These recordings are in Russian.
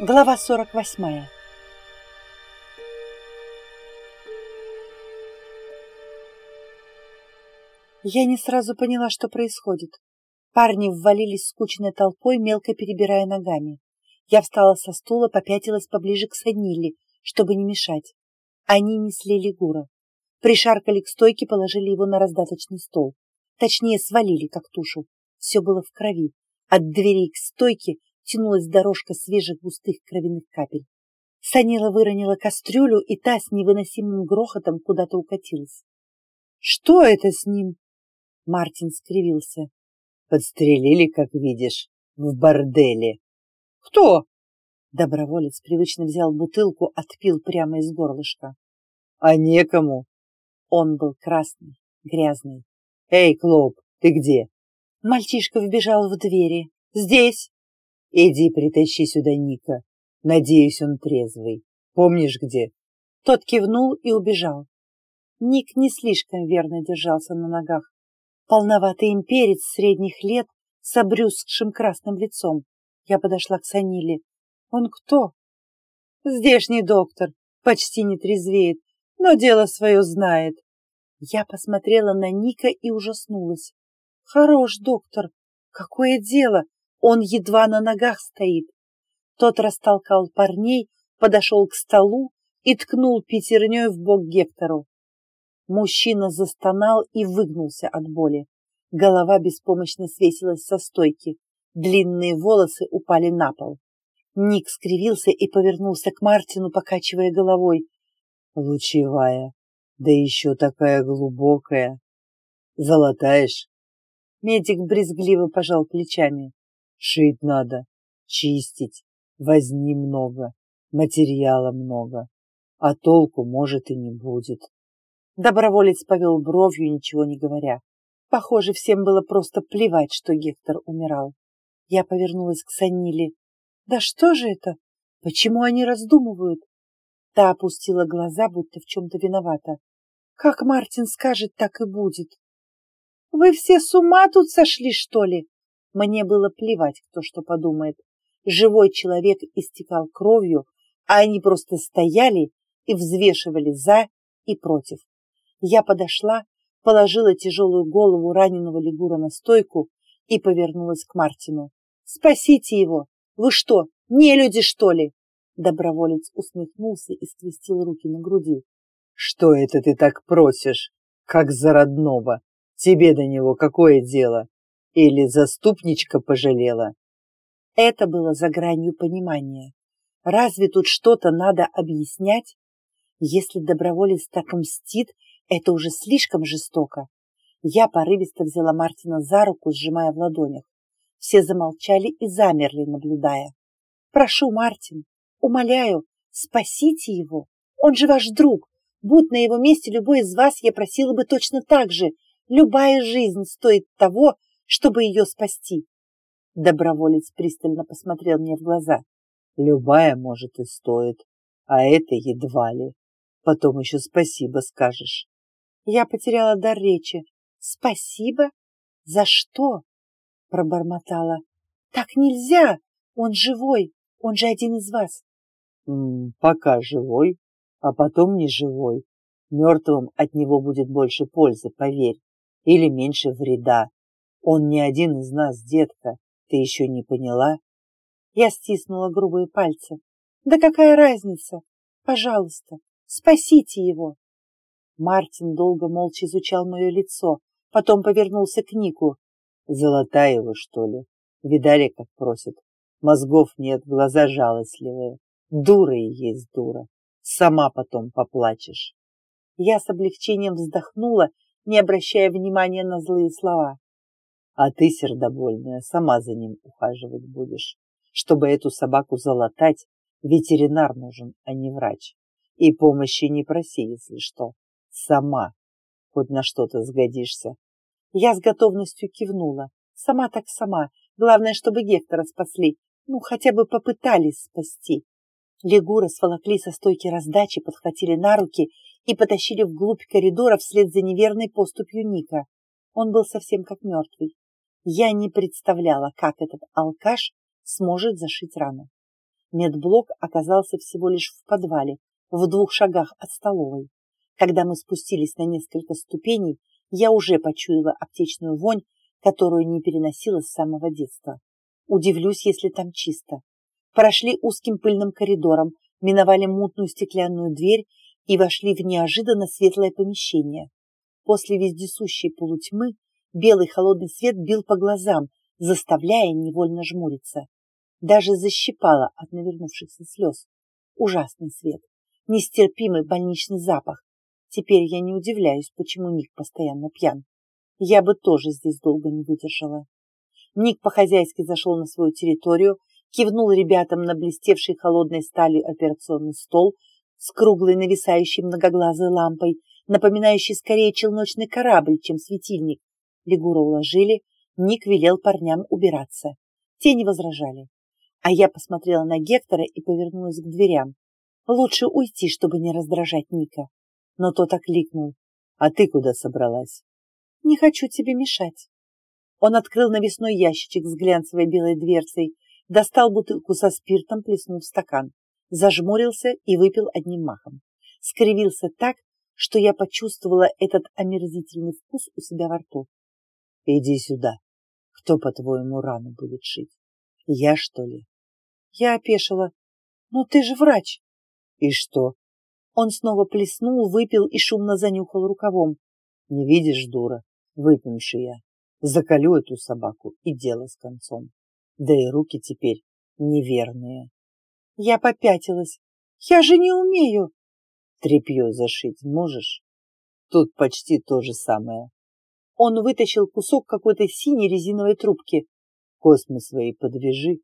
Глава 48 Я не сразу поняла, что происходит. Парни ввалились скучной толпой, мелко перебирая ногами. Я встала со стула, попятилась поближе к Саниле, чтобы не мешать. Они несли Лигура. Пришаркали к стойке, положили его на раздаточный стол. Точнее, свалили, как тушу. Все было в крови. От дверей к стойке тянулась дорожка свежих густых кровяных капель. Санила выронила кастрюлю, и та с невыносимым грохотом куда-то укатилась. «Что это с ним?» Мартин скривился. «Подстрелили, как видишь, в борделе». «Кто?» Доброволец привычно взял бутылку, отпил прямо из горлышка. «А некому». Он был красный, грязный. «Эй, Клоп, ты где?» Мальчишка вбежал в двери. «Здесь!» Иди притащи сюда Ника. Надеюсь, он трезвый. Помнишь, где?» Тот кивнул и убежал. Ник не слишком верно держался на ногах. Полноватый имперец средних лет с обрюзгшим красным лицом. Я подошла к Саниле. «Он кто?» «Здешний доктор. Почти не трезвеет, но дело свое знает». Я посмотрела на Ника и ужаснулась. «Хорош, доктор. Какое дело? Он едва на ногах стоит. Тот растолкал парней, подошел к столу и ткнул пятерней в бок Гектору. Мужчина застонал и выгнулся от боли. Голова беспомощно свесилась со стойки. Длинные волосы упали на пол. Ник скривился и повернулся к Мартину, покачивая головой. «Лучевая, да еще такая глубокая. Золотаешь?» Медик брезгливо пожал плечами. Шить надо, чистить, возни много, материала много, а толку, может, и не будет. Доброволец повел бровью, ничего не говоря. Похоже, всем было просто плевать, что Гектор умирал. Я повернулась к Саниле. «Да что же это? Почему они раздумывают?» Та опустила глаза, будто в чем-то виновата. «Как Мартин скажет, так и будет». «Вы все с ума тут сошли, что ли?» Мне было плевать, кто что подумает. Живой человек истекал кровью, а они просто стояли и взвешивали за и против. Я подошла, положила тяжелую голову раненого лягура на стойку и повернулась к Мартину. «Спасите его! Вы что, не люди, что ли?» Доброволец усмехнулся и скрестил руки на груди. «Что это ты так просишь, как за родного? Тебе до него какое дело?» Или заступничка пожалела? Это было за гранью понимания. Разве тут что-то надо объяснять? Если доброволец так мстит, это уже слишком жестоко. Я порывисто взяла Мартина за руку, сжимая в ладонях. Все замолчали и замерли, наблюдая. «Прошу, Мартин, умоляю, спасите его. Он же ваш друг. Будь на его месте любой из вас, я просила бы точно так же. Любая жизнь стоит того, чтобы ее спасти. Доброволец пристально посмотрел мне в глаза. Любая, может, и стоит, а это едва ли. Потом еще спасибо скажешь. Я потеряла дар речи. Спасибо? За что? Пробормотала. Так нельзя! Он живой, он же один из вас. Пока живой, а потом не живой. Мертвым от него будет больше пользы, поверь, или меньше вреда. Он не один из нас, детка, ты еще не поняла? Я стиснула грубые пальцы. Да какая разница? Пожалуйста, спасите его. Мартин долго молча изучал мое лицо, потом повернулся к Нику. Золотая его, что ли? Видали, как просит? Мозгов нет, глаза жалостливые. Дура и есть дура. Сама потом поплачешь. Я с облегчением вздохнула, не обращая внимания на злые слова. А ты, сердобольная, сама за ним ухаживать будешь. Чтобы эту собаку залатать, ветеринар нужен, а не врач. И помощи не проси, если что. Сама. Хоть на что-то сгодишься. Я с готовностью кивнула. Сама так сама. Главное, чтобы Гектора спасли. Ну, хотя бы попытались спасти. Легура сволокли со стойки раздачи, подхватили на руки и потащили вглубь коридора вслед за неверной поступью Ника. Он был совсем как мертвый. Я не представляла, как этот алкаш сможет зашить рану. Медблок оказался всего лишь в подвале, в двух шагах от столовой. Когда мы спустились на несколько ступеней, я уже почуяла аптечную вонь, которую не переносила с самого детства. Удивлюсь, если там чисто. Прошли узким пыльным коридором, миновали мутную стеклянную дверь и вошли в неожиданно светлое помещение. После вездесущей полутьмы белый холодный свет бил по глазам, заставляя невольно жмуриться. Даже защипало от навернувшихся слез. Ужасный свет, нестерпимый больничный запах. Теперь я не удивляюсь, почему Ник постоянно пьян. Я бы тоже здесь долго не выдержала. Ник по-хозяйски зашел на свою территорию, кивнул ребятам на блестевший холодной сталью операционный стол с круглой нависающей многоглазой лампой, напоминающей скорее челночный корабль, чем светильник. Лигура уложили, Ник велел парням убираться. Те не возражали. А я посмотрела на Гектора и повернулась к дверям. Лучше уйти, чтобы не раздражать Ника. Но тот окликнул. «А ты куда собралась?» «Не хочу тебе мешать». Он открыл навесной ящичек с глянцевой белой дверцей, достал бутылку со спиртом, плеснул в стакан, зажмурился и выпил одним махом. Скривился так, что я почувствовала этот омерзительный вкус у себя во рту. «Иди сюда. Кто, по-твоему, рану будет шить? Я, что ли?» Я опешила. «Ну ты же врач!» «И что?» Он снова плеснул, выпил и шумно занюхал рукавом. «Не видишь, дура, выпившая. Заколю эту собаку и дело с концом. Да и руки теперь неверные». Я попятилась. «Я же не умею!» «Тряпье зашить можешь?» Тут почти то же самое. Он вытащил кусок какой-то синей резиновой трубки. Космы свои подвяжи.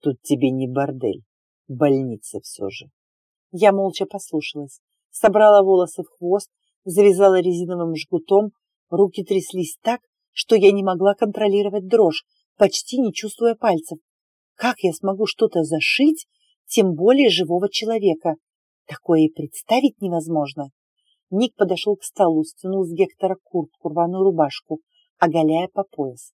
Тут тебе не бордель, больница все же. Я молча послушалась, собрала волосы в хвост, завязала резиновым жгутом, руки тряслись так, что я не могла контролировать дрожь, почти не чувствуя пальцев. Как я смогу что-то зашить, тем более живого человека? Такое и представить невозможно. Ник подошел к столу, стянул с Гектора куртку, рваную рубашку, оголяя по пояс.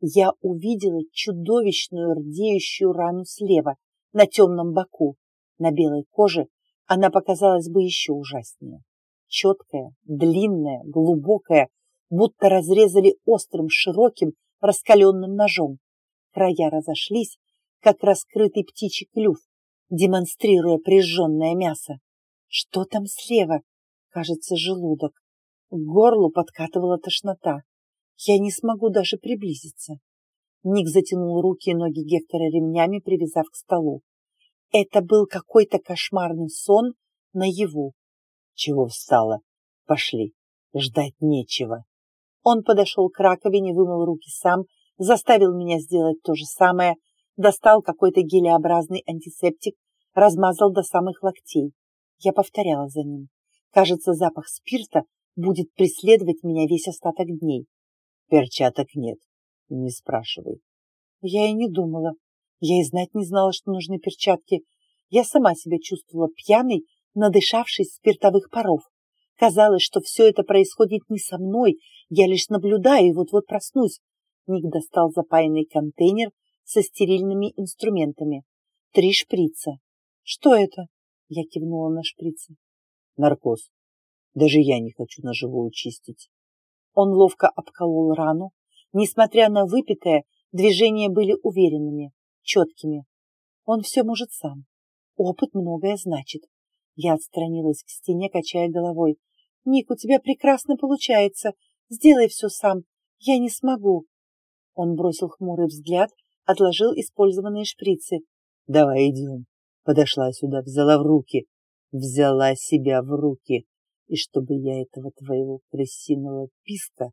Я увидела чудовищную рдеющую рану слева, на темном боку. На белой коже она показалась бы еще ужаснее. Четкая, длинная, глубокая, будто разрезали острым, широким, раскаленным ножом. Края разошлись, как раскрытый птичий клюв, демонстрируя прижженное мясо. Что там слева? Кажется, желудок. К горлу подкатывала тошнота. Я не смогу даже приблизиться. Ник затянул руки и ноги Гектора ремнями, привязав к столу. Это был какой-то кошмарный сон наяву. Чего встала? Пошли. Ждать нечего. Он подошел к раковине, вымыл руки сам, заставил меня сделать то же самое, достал какой-то гелеобразный антисептик, размазал до самых локтей. Я повторяла за ним. Кажется, запах спирта будет преследовать меня весь остаток дней. Перчаток нет, не спрашивай. Я и не думала. Я и знать не знала, что нужны перчатки. Я сама себя чувствовала пьяной, надышавшись спиртовых паров. Казалось, что все это происходит не со мной, я лишь наблюдаю и вот-вот проснусь. Ник достал запаянный контейнер со стерильными инструментами. Три шприца. Что это? Я кивнула на шприцы. Наркоз. Даже я не хочу на живую чистить. Он ловко обколол рану. Несмотря на выпитое, движения были уверенными, четкими. Он все может сам. Опыт многое значит. Я отстранилась к стене, качая головой. «Ник, у тебя прекрасно получается. Сделай все сам. Я не смогу». Он бросил хмурый взгляд, отложил использованные шприцы. «Давай идем». Подошла сюда, взяла в руки взяла себя в руки, и чтобы я этого твоего крысиного писка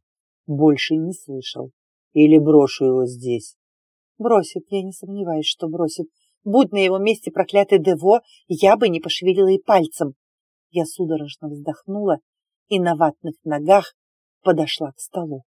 больше не слышал. Или брошу его здесь. Бросит, я не сомневаюсь, что бросит. Будь на его месте проклятый Дево, я бы не пошевелила и пальцем. Я судорожно вздохнула и на ватных ногах подошла к столу.